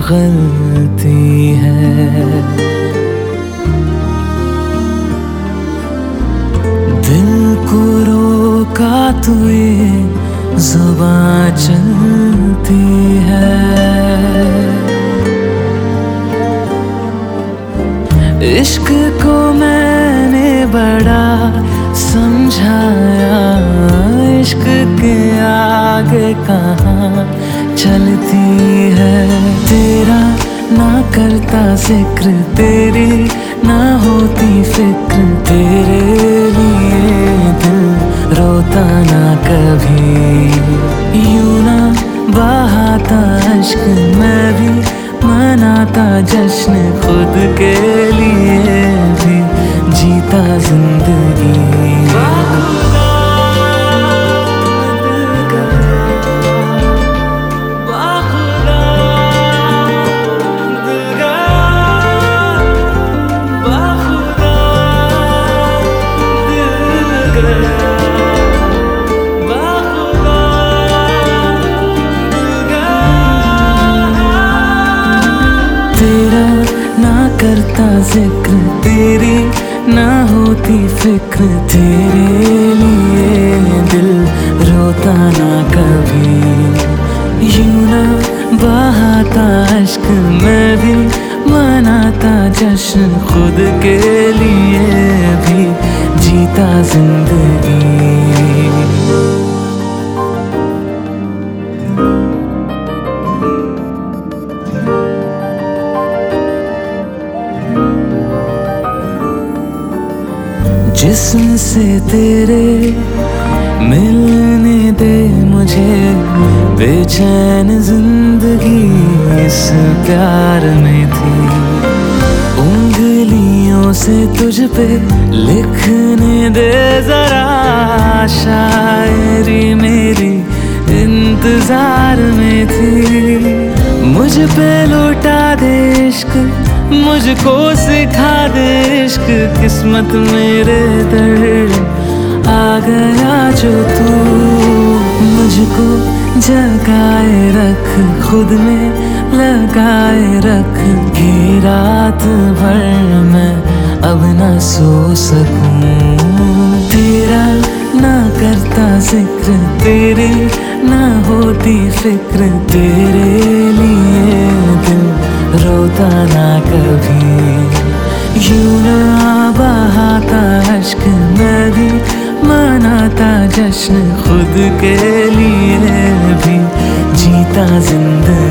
गलती है। दिल को रोका तो तु जुबा चलती है। इश्क को मैंने बड़ा समझाया, इश्क के आगे कहाँ चलती है। तेरा ना करता ज़िक्र, तेरी ना होती फ़िक्र, तेरे लिए दिल रोता ना कभी। यूँ ना बहाता अश्क, मैं भी मनाता जश्न, खुद के लिए भी जीता ज़िंदगी। करता ज़िक्र तेरी ना होती फ़िक्र तेरे लिए। दिल रोता ना कभी। यूँ ना बहाता अश्क मैं भी मनाता जश्न खुद के लिए भी जीता ज़िंदगी। जिस्म से तेरे मिलने दे मुझे बेचैन ज़िंदगी इस प्यार में थी। उंगलियों से तुझ पे लिखने दे जरा शायरी मेरी इंतज़ार में थी। मुझ पे लौटा दे इश्क मुझको सिखा दे इश्क, किस्मत मेरे दर। आ गया जो तू, मुझको जगाए रख, खुद में लगाए रख। ये रात भर मैं अब ना सो सकूँ। तेरा ना करता ज़िक्र, तेरी ना होती फ़िक्र, तेरे लिए रोता ना कभी। यूँ ना बहाता अश्क नदी मनाता जश्न खुद के लिए भी। जीता ज़िंदगी।